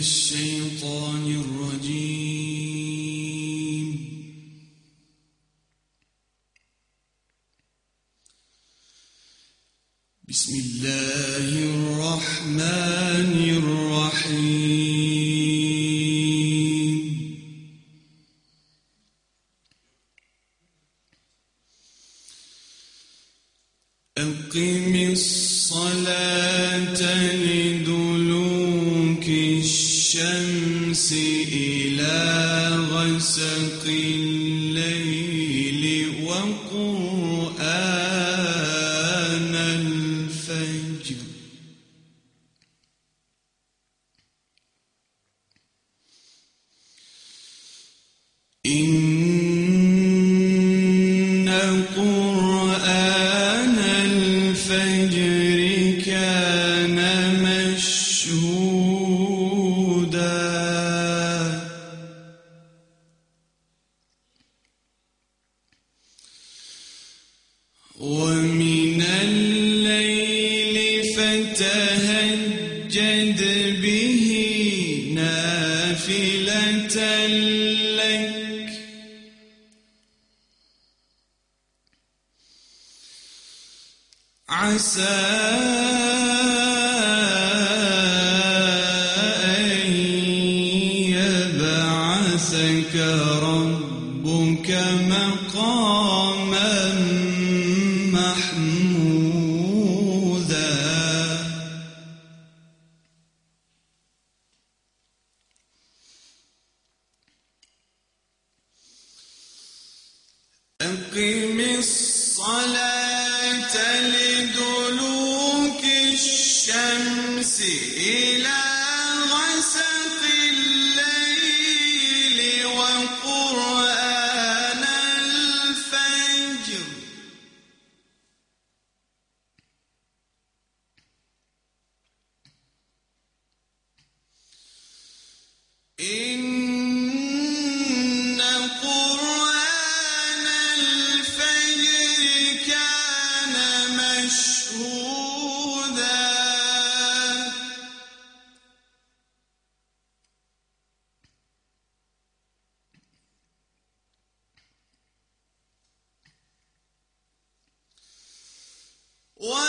الشيطان الرجيم. بسم الله الرحمن الرحيم. أقم الصلاة لدلوك الشمس إلى غسق فتهجد به نافلة لك. عسى ربك مقاما محمودا. أقم الصلاة لدلوك الشمس إلى غسق الليل مشهودا ومن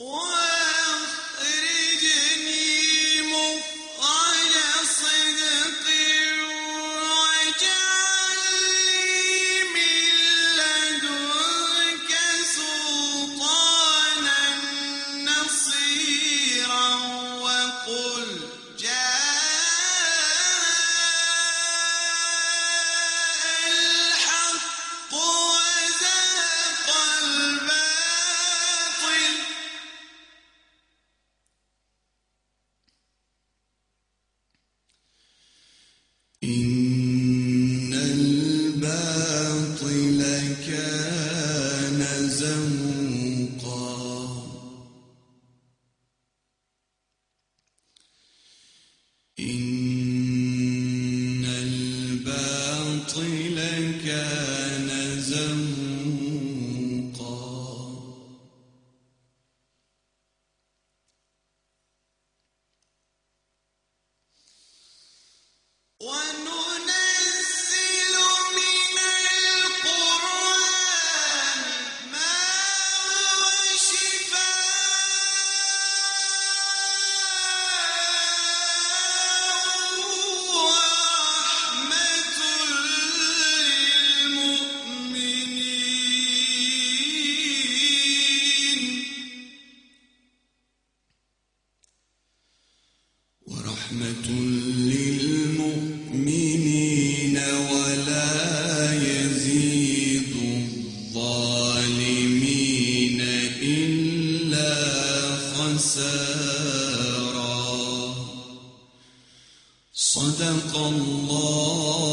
Oh! كان صدق الله.